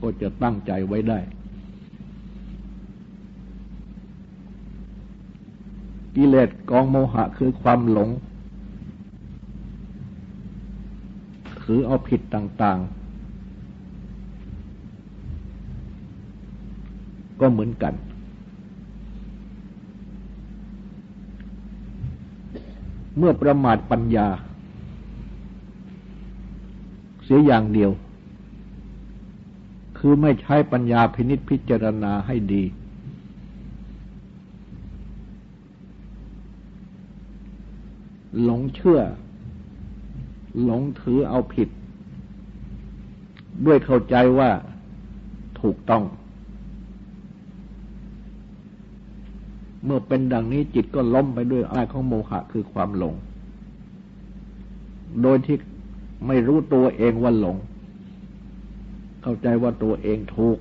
ก็จะตั้งใจไว้ได้ กิเลสกองโมหะคือความหลงคือเอาผิดต่างๆ ก็เหมือนกัน เมื่อประมาทปัญญา เสียอย่างเดียว คือไม่ใช้ปัญญาพินิษพิจารณาให้ดี หลงเชื่อ หลงถือเอาผิด ด้วยเข้าใจว่าถูกต้อง เมื่อเป็นดังนี้จิตก็ล้มไปด้วยอายของโมหะคือความหลง โดยที่ไม่รู้ตัวเองว่าหลง เข้าใจว่าตัวเองถูก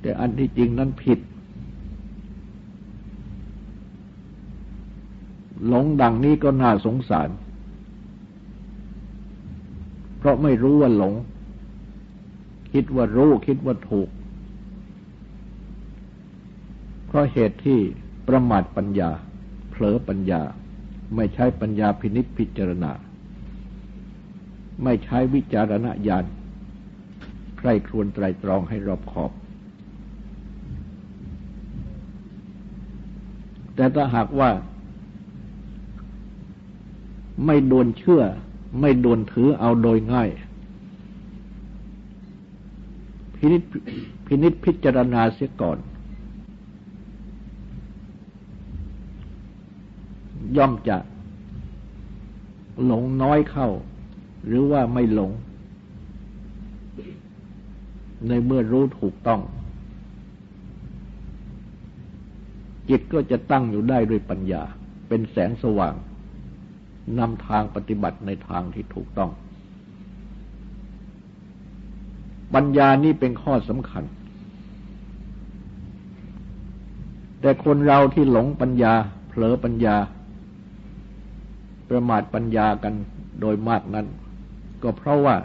แต่อันที่จริงนั้นผิด หลงดังนี้ก็น่าสงสาร เพราะไม่รู้ว่าหลง คิดว่ารู้คิดว่าถูก เพราะเหตุที่ประมาทปัญญา เผลอปัญญา ไม่ใช้ปัญญาพินิษพิจารณา ไม่ใช้วิจารณญาณใครครวญไตรตรองให้รอบขอบ แต่ถ้าหากว่าไม่โดนเชื่อ ไม่โดนถือเอาโดยง่าย พินิษพินิษพิจารณาเสียก่อน ย่อมจะหลงน้อยเข้า หรือว่าไม่หลง ในเมื่อรู้ถูกต้อง จิตก็จะตั้งอยู่ได้ด้วยปัญญา เป็นแสงสว่างนำทางปฏิบัติในทางที่ถูกต้อง ปัญญานี่เป็นข้อสำคัญ แต่คนเราที่หลงปัญญา เผลอปัญญา ประมาทปัญญากันโดยมากนั้น ก็เพราะว่า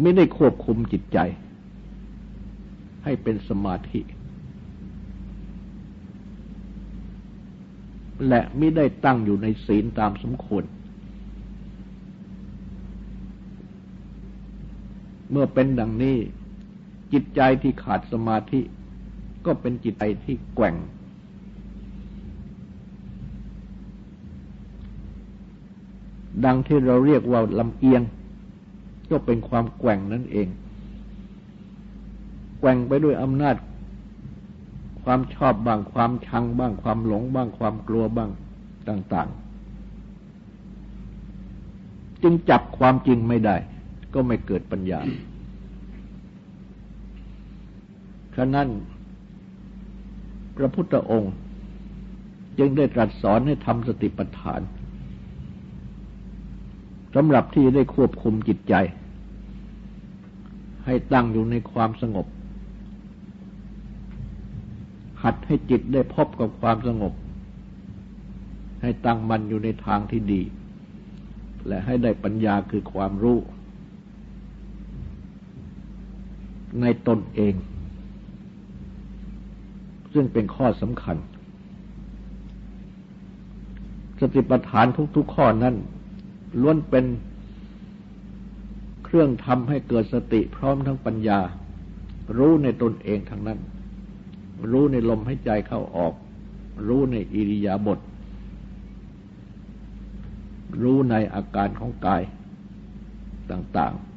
ไม่ได้ควบคุมจิตใจ ให้เป็นสมาธิ และไม่ได้ตั้งอยู่ในศีลตามสมควร เมื่อเป็นดังนี้จิตใจที่ขาดสมาธิ ก็เป็นจิตใจที่แกว่ง ดังที่เราเรียกว่าลำเอียง ก็เป็นความแกว่งนั่นเอง แกว่งไปด้วยอำนาจ ความชอบบ้างความชังบ้างความหลงบ้างความกลัวบ้างต่าง ๆ จึงจับความจริงไม่ได้ ก็ไม่เกิดปัญญาฉะนั้น พระพุทธองค์ จึงได้ตรัสสอนให้ทำสติปัฏฐาน สำหรับที่ได้ควบคุมจิตใจ ให้ตั้งอยู่ในความสงบ หัดให้จิตได้พบกับความสงบ ให้ตั้งมันอยู่ในทางที่ดี และให้ได้ปัญญาคือความรู้ ในตนเอง ซึ่งเป็นข้อสำคัญ สติปัฏฐานทุกๆข้อนั้น ล้วนเป็นเครื่องทำให้เกิดสติพร้อมทั้งปัญญา รู้ในตนเองทั้งนั้น รู้ในลมหายใจเข้าออก รู้ในอิริยาบถรู้ในอาการของกายต่างๆ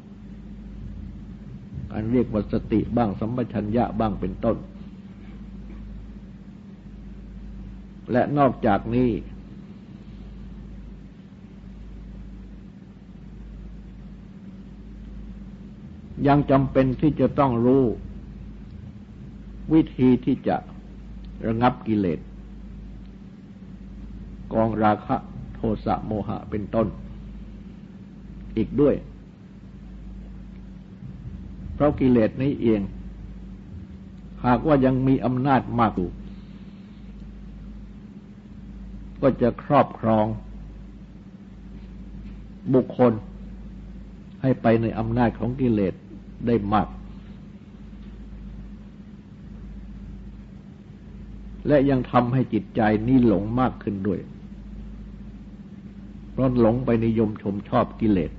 อันเรียกว่าสติบ้างสัมปชัญญะบ้างเป็นต้น และนอกจากนี้ ยังจำเป็นที่จะต้องรู้ วิธีที่จะระงับกิเลส กองราคะโทสะโมหะเป็นต้น อีกด้วย เพราะกิเลสนี้เอง หากว่ายังมีอำนาจมากอยู่ก็จะครอบครอง บุคคลให้ไปในอำนาจของกิเลส ได้มาก และยังทำให้จิตใจนี้หลงมากขึ้นด้วย เพราะหลงไปนิยมชมชอบกิเลส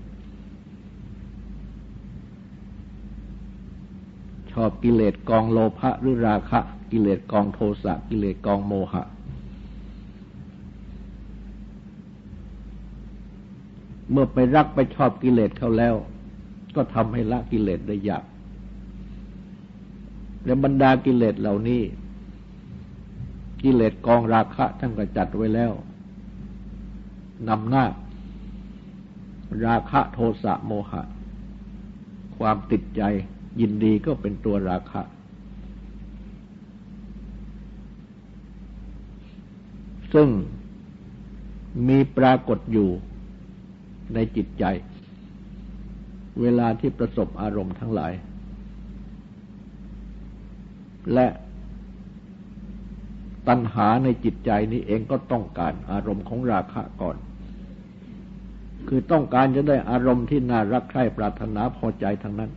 ชอบกิเลสกองโลภะหรือราคะ กิเลสกองโทสะกิเลสกองโมหะเมื่อไปรักไปชอบกิเลสเขาแล้ว ก็ทำให้ละกิเลสได้ยาก และบรรดากิเลสเหล่านี้ กิเลสกองราคะท่านก็จัดไว้แล้วนำหน้า ราคะโทสะโมหะ ความติดใจยินดีก็เป็นตัวราคะ ซึ่งมีปรากฏอยู่ในจิตใจ เวลาที่ประสบอารมณ์ทั้งหลาย และตัณหาในจิตใจนี้เองก็ต้องการอารมณ์ของราคะก่อน คือต้องการจะได้อารมณ์ที่น่ารักใคร่ปรารถนาพอใจทั้งนั้น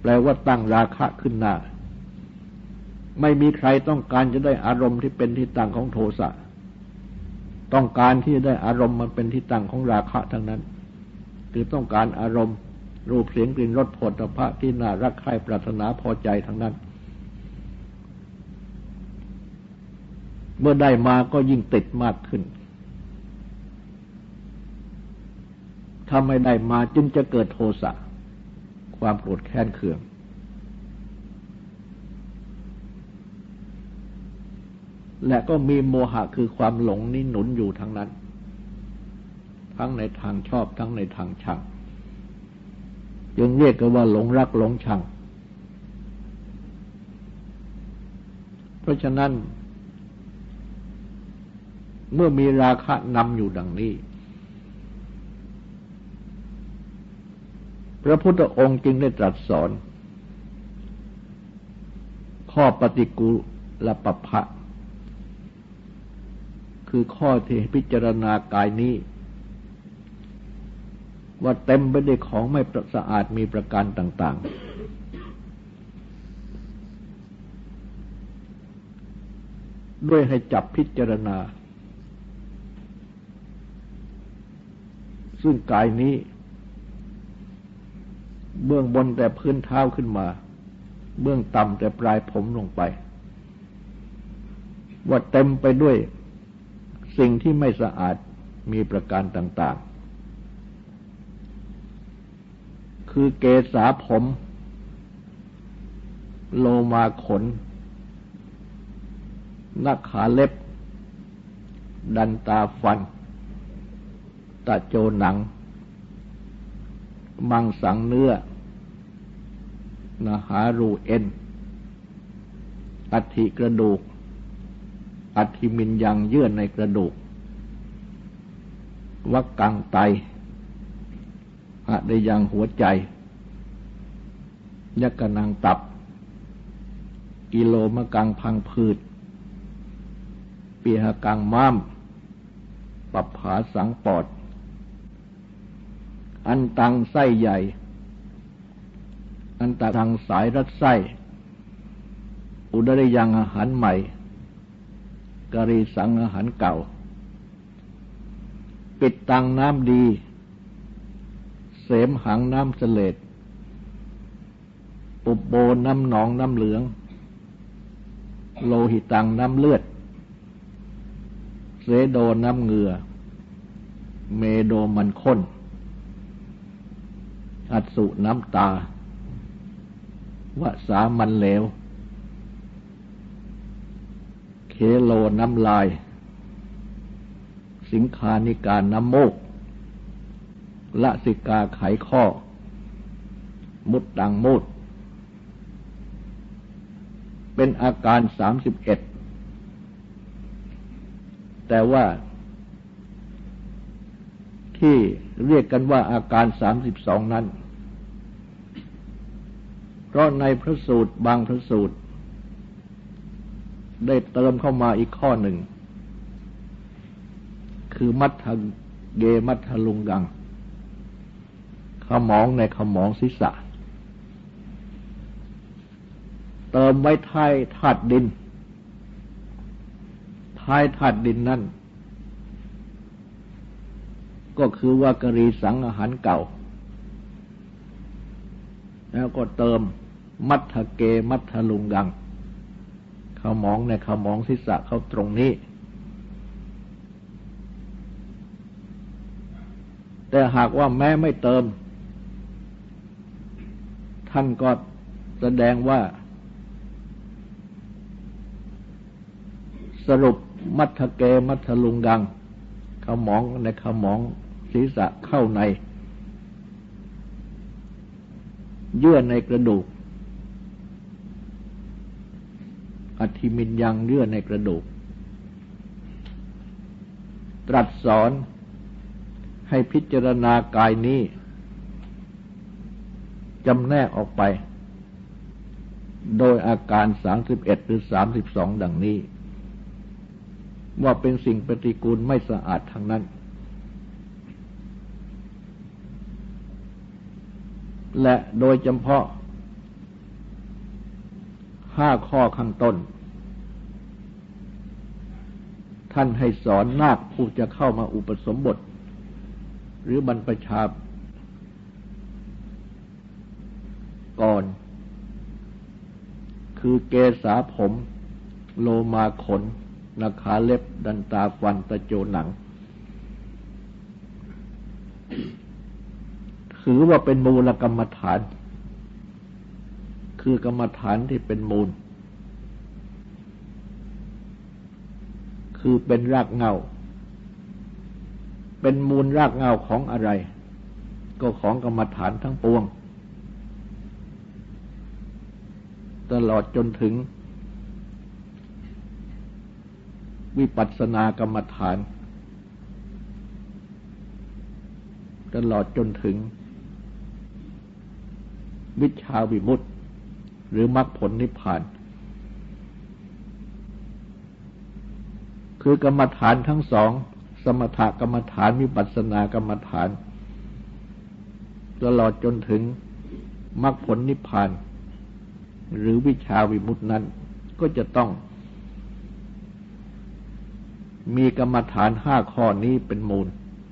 แปลว่าตั้งราคะขึ้นหน้า ไม่มีใครต้องการจะได้อารมณ์ที่เป็นที่ตั้งของโทสะ ต้องการที่จะได้อารมณ์มันเป็นที่ตั้งของราคะทั้งนั้น คือต้องการอารมณ์ รูปเสียงกลิ่นรสผลพระที่น่ารักใคร่ปรารถนาพอใจทั้งนั้น เมื่อได้มาก็ยิ่งติดมากขึ้นถ้าไม่ได้มาจึงจะเกิดโทสะความโกรธแค้นเคือง และก็มีโมหะคือความหลงนี่หนุนอยู่ทั้งนั้น ทั้งในทางชอบทั้งในทางชังจึงเรียกกันว่าหลงรักหลงชัง เพราะฉะนั้น เมื่อมีราคะนำอยู่ดังนี้ พระพุทธองค์จึงได้ตรัสสอน ข้อปฏิกูลปภะ คือข้อที่พิจารณากายนี้ ว่าเต็มไปด้วยของไม่สะอาดมีประการต่าง ๆ ด้วยให้จับพิจารณา ซึ่งกายนี้ เบื้องบนแต่พื้นเท้าขึ้นมา เบื้องต่ำแต่ปลายผมลงไป ว่าเต็มไปด้วย สิ่งที่ไม่สะอาดมีประการต่าง ๆ คือเกษาผม โลมาขน นักขาเล็บ ดันตาฟัน ตะโจหนัง มังสังเนื้อนาหารูเอ็น อัฐิกระดูก อัติมินยังเยื่อในกระดูก วักกังไตอะได้ยังหัวใจ ยักกนังตับ กิโลมะกังพังพืชปีหกังม้าม ปับผาสังปอด อันตังไส้ใหญ่ อันตะทางสายรัดไส้ อุดรยังอาหารใหม่ กรีสังอาหารเก่า ปิดตังน้ำดี เสมหังน้ำเสลดปุบโบน้ำหนองน้ำเหลือง โลหิตังน้ำเลือด เสโดน้ำเหงื่อเมโดมันข้น อัสุน้ำตาวสามันเหลวเค โลน้ำลาย สิงคานิการน้ำโมกละสิกาไขข้อ มุดดังมุดเป็นอาการสามสิบเอ็ด แต่ว่า ที่เรียกกันว่าอาการสามสิบสองนั้น เพราะในพระสูตรบางพระสูตร ได้เติมเข้ามาอีกข้อหนึ่ง คือมัทธเกมัทธลุงกังขมองในขมองศีรษะ เติมไว้ท้ายธาตุดิน ท้ายธาตุดินนั่น ก็คือว่ากรีสังอาหารเก่า แล้วก็เติมมัทธเกมัทธลุงกัง เขามองในเขามองศีรษะเขาตรงนี้ แต่หากว่าแม้ไม่เติม ท่านก็แสดงว่า สรุปมัทเกมัทลุงกัง เขามองในเขามองศีรษะเข้าใน เยื่อในกระดูก อธิมินยังเยื่อในกระดูก ตรัสสอนให้พิจารณากายนี้จำแนกออกไป โดยอาการสามสิบเอ็ดหรือสามสิบสองดังนี้ ว่าเป็นสิ่งปฏิกูลไม่สะอาดทางนั้น และโดยจำเพาะ ห้าข้อข้างต้น ท่านให้สอนนาคผู้จะเข้ามาอุปสมบท หรือบรรพชาก่อน คือเกษาผม โลมาขนนาขาเล็บดันตาฟันตะโจหนัง ถือว่าเป็นมูลกรรมฐาน คือกรรมฐานที่เป็นมูล คือเป็นรากเงา เป็นมูลรากเงาของอะไร ก็ของกรรมฐานทั้งปวง ตลอดจนถึง วิปัสสนากรรมฐาน ตลอดจนถึงวิชาวิมุตติ หรือมรรคผลนิพพาน คือกรรมฐานทั้งสอง สมถกรรมฐานวิปัสสนากรรมฐาน ตลอดจนถึงมรรคผลนิพพาน หรือวิชาวิมุตินั้น ก็จะต้องมีกรรมฐานห้าข้อนี้เป็นมูล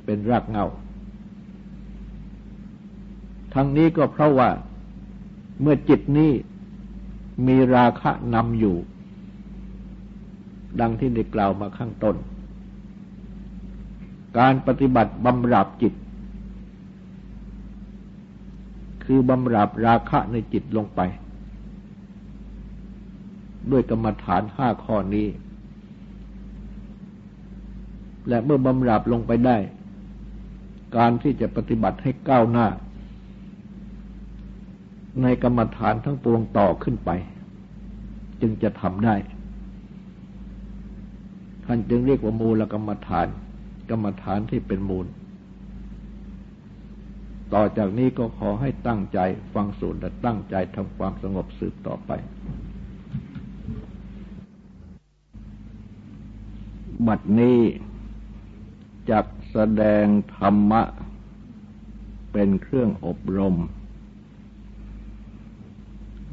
เป็นรากเงาทั้งนี้ก็เพราะว่าเมื่อจิตนี้ มีราคะนำอยู่ ดังที่ได้กล่าวมาข้างต้น การปฏิบัติบำราบจิต คือบำราบราคะในจิตลงไป ด้วยกรรมฐานห้าข้อนี้ และเมื่อบำราบลงไปได้ การที่จะปฏิบัติให้ก้าวหน้า ในกรรมฐานทั้งปวงต่อขึ้นไป จึงจะทำได้ ท่านจึงเรียกว่ามูลกรรมฐาน กรรมฐานที่เป็นมูล ต่อจากนี้ก็ขอให้ตั้งใจฟังสูตรและตั้งใจทำความสงบสืบต่อไป บัดนี้จักแสดงธรรมะ เป็นเครื่องอบรม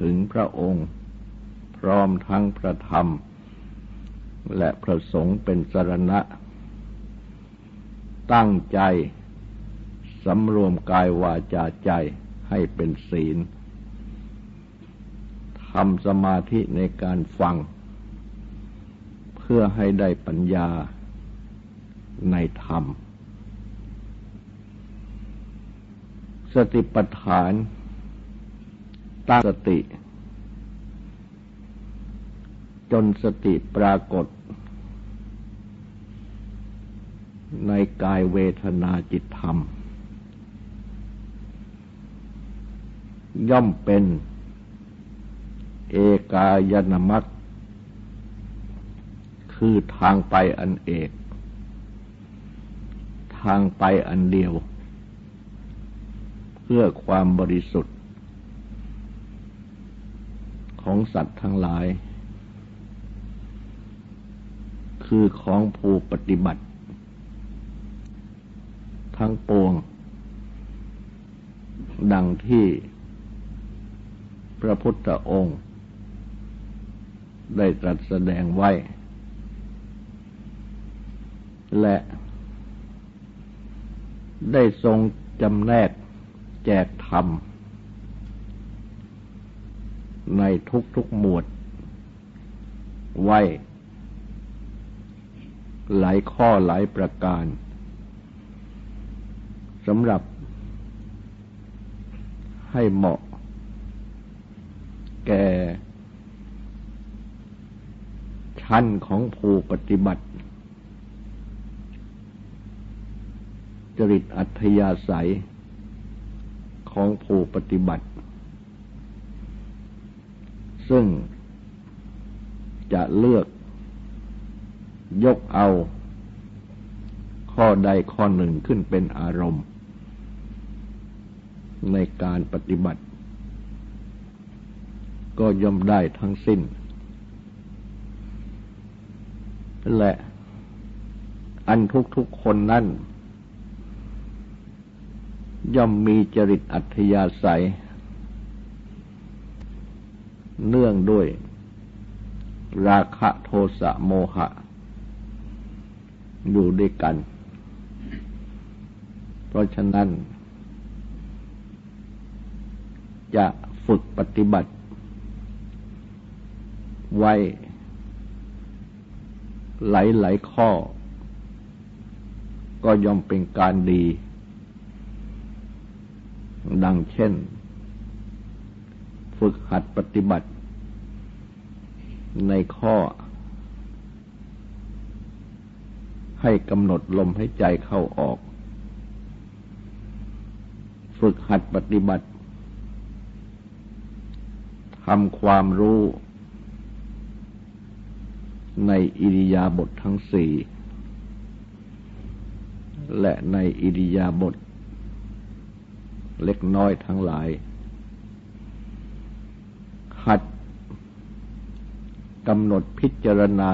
ถึงพระองค์ พร้อมทั้งพระธรรม และพระสงฆ์เป็นสรณะ ตั้งใจสำรวมกายวาจาใจให้เป็นศีลทำสมาธิในการฟัง เพื่อให้ได้ปัญญาในธรรม สติปัฏฐาน ตั้งสติ จนสติปรากฏ ในกายเวทนาจิตธรรม ย่อมเป็น เอกายนามัตคือทางไปอันเอก ทางไปอันเดียว เพื่อความบริสุทธิ ของสัตว์ทั้งหลาย คือของผู้ปฏิบัติ ทั้งปวง ดังที่พระพุทธองค์ ได้ตรัสแสดงไว้ และได้ทรงจำแนกแจกธรรม ในทุกๆหมวด ไว้ หลายข้อหลายประการสำหรับ ให้เหมาะ แก่ ชั้นของผู้ปฏิบัติ จริตอัธยาศัยของผู้ปฏิบัติ ซึ่งจะเลือกยกเอา ข้อใดข้อหนึ่งขึ้นเป็นอารมณ์ ในการปฏิบัติ ก็ย่อมได้ทั้งสิ้น และอันทุกๆคนนั้นย่อมมีจริตอัธยาศัย เนื่องด้วย ราคะโทสะโมหะ อยู่ด้วยกัน เพราะฉะนั้น จะฝึกปฏิบัติ ไว้หลายๆข้อ ก็ย่อมเป็นการดี ดังเช่น ฝึกหัดปฏิบัติ ในข้อ ให้กำหนดลมให้ใจเข้าออก ฝึกหัดปฏิบัติทำความรู้ในอิริยาบถททั้งสี่ และในอิริยาบถเล็กน้อยทั้งหลาย หัดกำหนดพิจารณา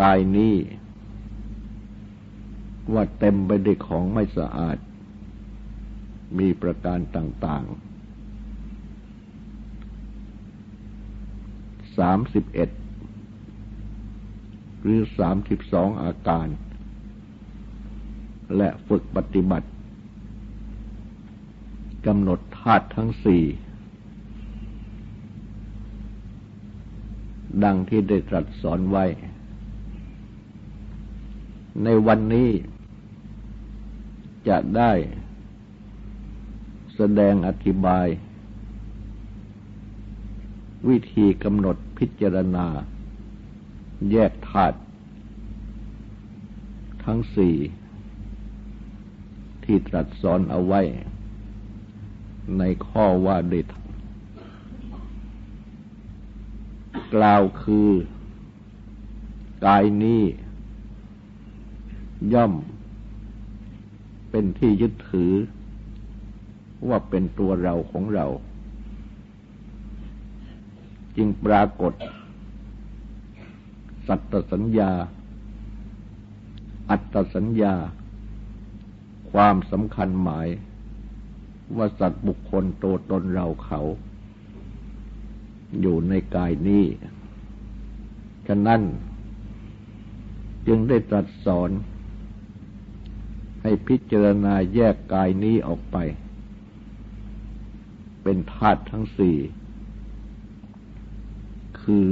กายนี้ ว่าเต็มไปด้วยของไม่สะอาด มีประการต่างๆ สามสิบเอ็ดหรือสามสิบสองอาการ และฝึกปฏิบัติกำหนดธาตุทั้งสี่ ดังที่ได้ตรัสสอนไว้ ในวันนี้จะได้แสดงอธิบาย วิธีกำหนดพิจารณา แยกธาตุทั้งสี่ ที่ตรัสสอนเอาไว้ ในข้อว่าด้วย กล่าวคือกายนี้ ย่อม เป็นที่ยึดถือ ว่าเป็นตัวเราของเรา จึงปรากฏ สัตตสัญญา อัตตสัญญา ความสำคัญหมาย ว่าสัตว์บุคคลโตตนเราเขา อยู่ในกายนี้ ฉะนั้นจึงได้ตรัสสอน ให้พิจารณาแยกกายนี้ออกไป เป็นธาตุทั้งสี่ คือ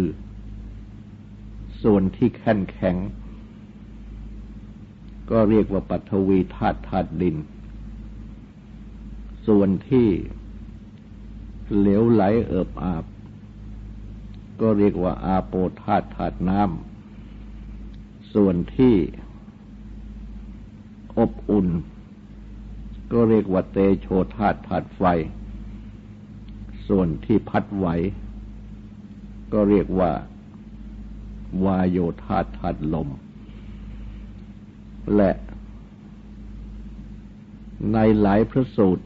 ส่วนที่แข็งแข็ง ก็เรียกว่าปัทวีธาตุธาตุดิน ส่วนที่เหลวไหลเอิบอาบ ก็เรียกว่าอาโปธาตุธาตุน้ำส่วนที่อบอุ่น ก็เรียกว่าเตโชธาตุธาตุไฟ ส่วนที่พัดไหว ก็เรียกว่าวายโยธาตุธาตุลม และในหลายพระสูตร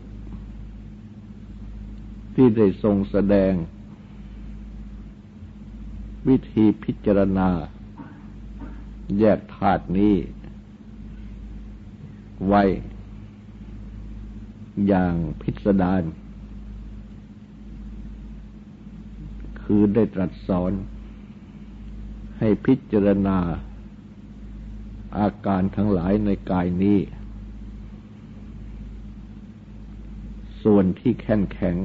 ที่ได้ทรงแสดง วิธีพิจารณา แยกธาตุนี้ ไว้ อย่างพิสดารคือได้ตรัสสอน ให้พิจารณา อาการทั้งหลายในกายนี้ ส่วนที่แข็งแข็ง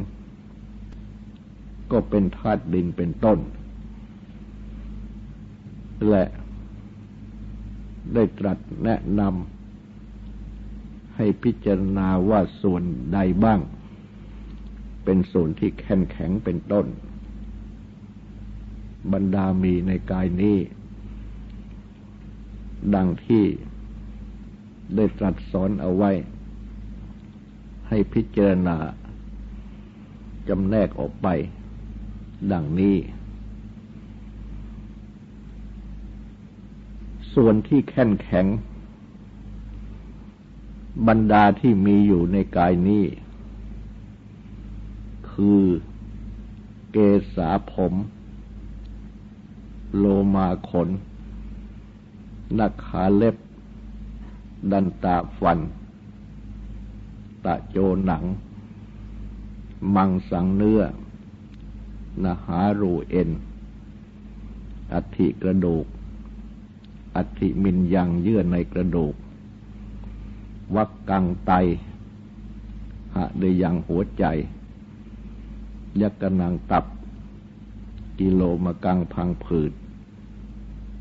ก็เป็นธาตุดินเป็นต้น และได้ตรัสแนะนำให้พิจารณาว่าส่วนใดบ้าง เป็นส่วนที่แข็งแข็งเป็นต้น บรรดามีในกายนี้ ดังที่ได้ตรัสสอนเอาไว้ ให้พิจารณาจำแนกออกไป ดังนี้ ส่วนที่แข็งแข็ง บรรดาที่มีอยู่ในกายนี้ คือเกษาผม โลมาขนนักขาเล็บ ดันตาฟัน ตะโจหนัง มังสังเนื้อนาหารูเอ็นอัฐิกระดูก อัฐิมินยังเยื่อในกระดูก วักกังไตหะเดยังหัวใจ ยักกนังตับ กิโลมกังพังผืด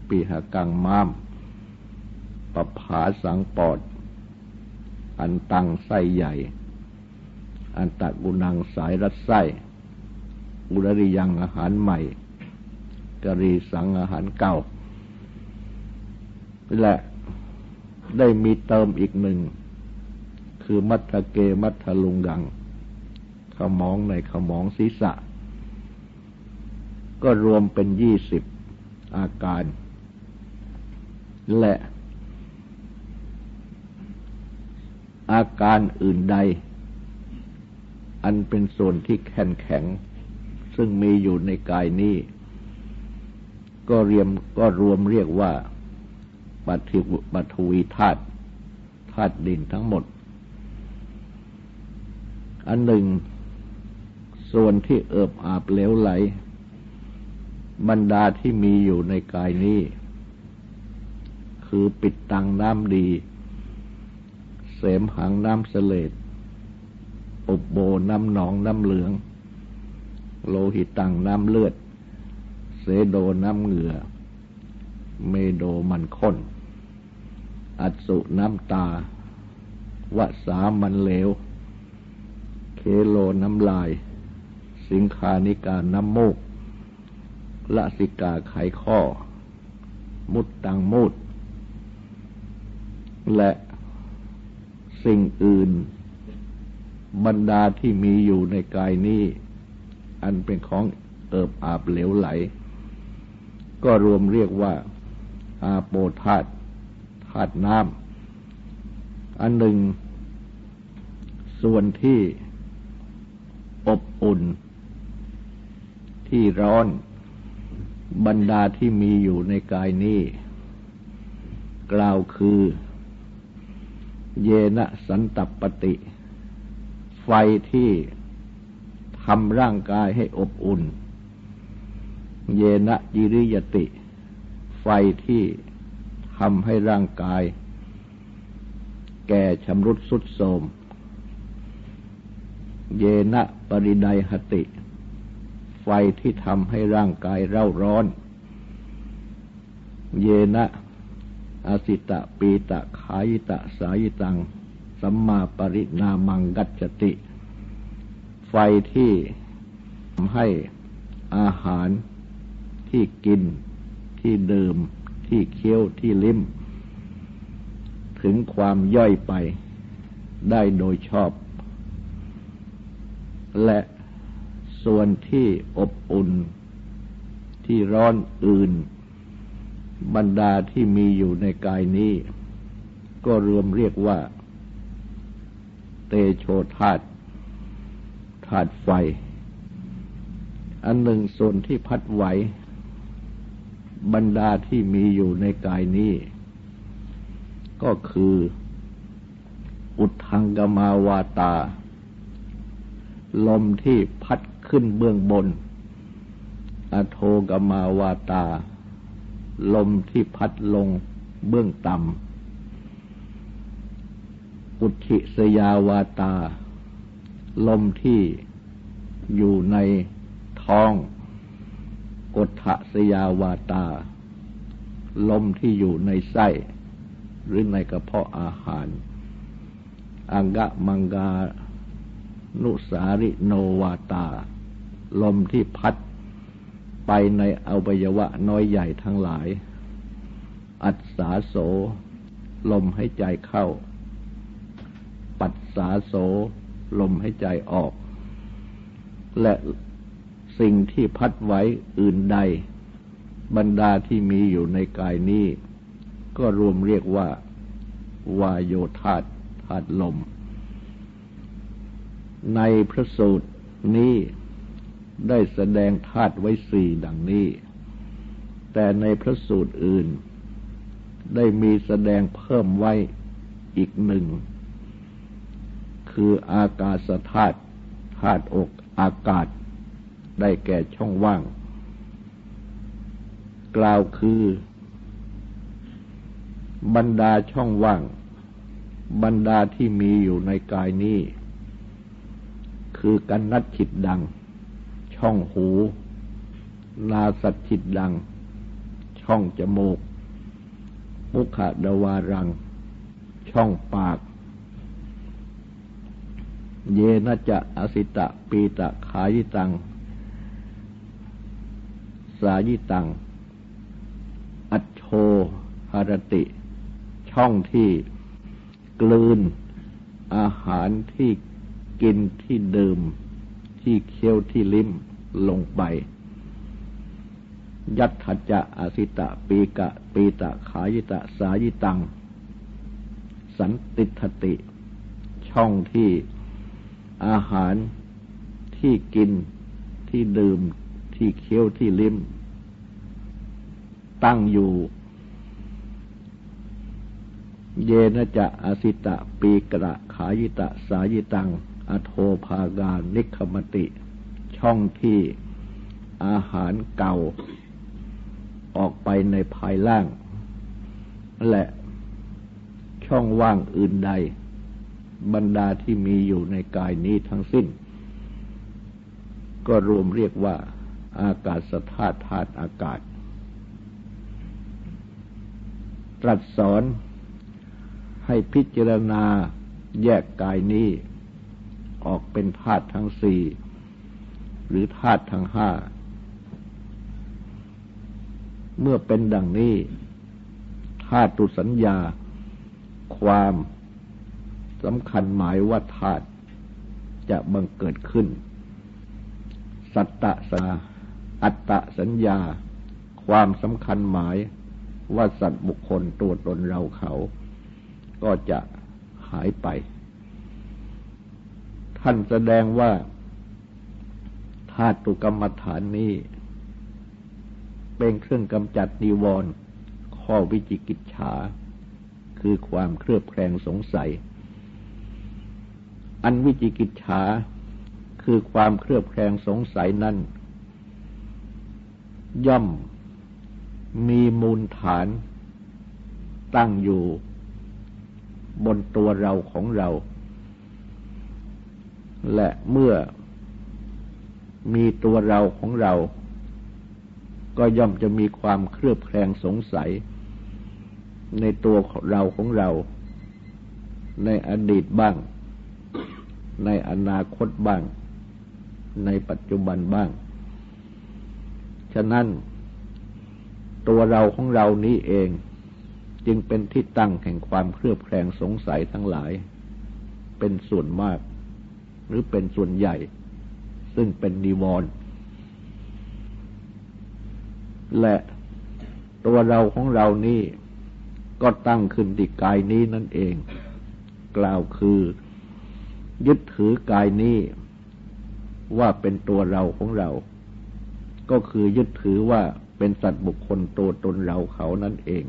ปีหกังม้าม ปผาสังปอด อันตังไส้ใหญ่ อันตักุนังสายรัดไส้อุรริยังอาหารใหม่กรีสังอาหารเก่า และได้มีเติมอีกหนึ่ง คือมัทเกมัทลุงกังขมองในขมองศีรษะ ก็รวมเป็นยี่สิบอาการ และ อาการอื่นใด อันเป็นส่วนที่แข็งแข็ง ซึ่งมีอยู่ในกายนี้ ก็เรียมก็รวมเรียกว่า ปัทิปัทวีธาตุธาตุดินทั้งหมด อันหนึ่ง ส่วนที่เอิบอาบเหลวไหล บรรดาที่มีอยู่ในกายนี้ คือปิดตังน้ำดี เสมหังน้ำเสลดอบโบน้ำหนองน้ำเหลือง โลหิตตังน้ำเลือด เสโดน้ำเหงื่อ เมโดมันข้น อัสุน้ำตาวสามันเหลว เคโลน้ำลาย สิงคานิกาน้ำมูกละสิกาไขข้อ มุดตังมุดและสิ่งอื่น บรรดาที่มีอยู่ในกายนี้ อันเป็นของเอิบอาบเหลวไหล ก็รวมเรียกว่าอาโปธาตาตุน้ำอันหนึ่ง ส่วนที่อบอุ่น ที่ร้อนบรรดาที่มีอยู่ในกายนี้ กล่าวคือ เยนะสันตปปติ ไฟที่ทำร่างกายให้อบอุ่น เยนะยิริยติ ไฟที่ ทำให้ร่างกาย แก่ชำรุดสุดโทมเยนะปริไดหติ ไฟที่ทำให้ร่างกายเร่าร้อน เยนะอาสิตะปีตะขายตะสายตัง สัมมาปรินามังกัจจติ ไฟที่ทำให้อาหารที่กินที่ดื่ม ที่เคี้ยวที่ลิ้ม ถึงความย่อยไปได้โดยชอบ และส่วนที่อบอุ่นที่ร้อนอื่น บรรดาที่มีอยู่ในกายนี้ ก็รวมเรียกว่า เตโชธาตธาตุไฟ อันหนึ่งส่วนที่พัดไหว บรรดาที่มีอยู่ในกายนี้ ก็คือ อุทังกมาวาตา ลมที่พัดขึ้นเบื้องบน อโทกมาวาตา ลมที่พัดลงเบื้องต่ำอุชิสยาวาตา ลมที่อยู่ในท้อง กฏะสยาวาตา ลมที่อยู่ในไส้ หรือในกระเพาะอาหาร อังกะมังกา นุสาริโนวาตา ลมที่พัดไปในอวัยวะน้อยใหญ่ทั้งหลาย อัศสาโส ลมให้ใจเข้า ปัสสาโส ลมให้ใจออก และ สิ่งที่พัดไว้อื่นใด บรรดาที่มีอยู่ในกายนี้ ก็รวมเรียกว่า วายโยธาตธาตุลม ในพระสูตรนี้ได้แสดงธาตุไว้สี่ดังนี้ แต่ในพระสูตรอื่น ได้มีแสดงเพิ่มไว้อีกหนึ่ง คืออากาศธาตุธาตุอกอากาศ ได้แก่ช่องว่าง กล่าวคือ บรรดาช่องว่าง บรรดาที่มีอยู่ในกายนี้ คือกันนัดฉิดดัง ช่องหู นาสัตฉิดดัง ช่องจมูก มุขดวารัง ช่องปากเยนจะอสิตะปีตะ ขายิตัง สายิตัง อัจโชหารติ ช่องที่กลืน อาหารที่กินที่ดื่ม ที่เคี้ยวที่ลิ้มลงไป ยัตถจะอสิตะปีกะ ปีตะขายิตะ สายิตัง สันติทติ ช่องที่อาหารที่กินที่ดื่ม ที่เคี้ยวที่ลิ้ม ตั้งอยู่ เยนจะอสิตะปีกระขายิตะสายิตัง อโทภากานิคมติ ช่องที่อาหารเก่า ออกไปในภายล่าง และช่องว่างอื่นใด บรรดาที่มีอยู่ในกายนี้ทั้งสิ้น ก็รวมเรียกว่า อากาศสธาตุธาตุอากาศ ตรัสสอนให้พิจารณาแยกกายนี้ ออกเป็นธาตุทั้งสี่หรือธาตุทั้งห้า เมื่อเป็นดังนี้ธาตุสัญญา ความสำคัญหมายว่าธาตุจะบังเกิดขึ้น สัตตะสา อัตตะสัญญา ความสำคัญหมายว่าสัตว์บุคคลตัวตนเราเขา ก็จะหายไป ท่านแสดงว่าธาตุกรรมฐานนี้ เป็นเครื่องกำจัดนิวรณ์ข้อวิจิกิจฉา คือความเครือบแคลงสงสัย อันวิจิกิจฉาคือความเครือบแคลงสงสัยนั้น ย่อมมีมูลฐานตั้งอยู่บนตัวเราของเรา และเมื่อมีตัวเราของเรา ก็ย่อมจะมีความเครือบแคลงสงสัย ในตัวเราของเรา ในอดีตบ้าง ในอนาคตบ้าง ในปัจจุบันบ้าง ฉะนั้น ตัวเราของเรานี้เอง จึงเป็นที่ตั้งแห่งความเครือบแคลงสงสัยทั้งหลาย เป็นส่วนมาก หรือเป็นส่วนใหญ่ ซึ่งเป็นนิวรณ์และตัวเราของเรานี่ก็ตั้งขึ้นที่กายนี้นั่นเอง กล่าวคือ ยึดถือกายนี้ว่าเป็นตัวเราของเรา ก็คือยึดถือว่าเป็นสัตว์บุคคลตัวตนเราเขานั่นเอง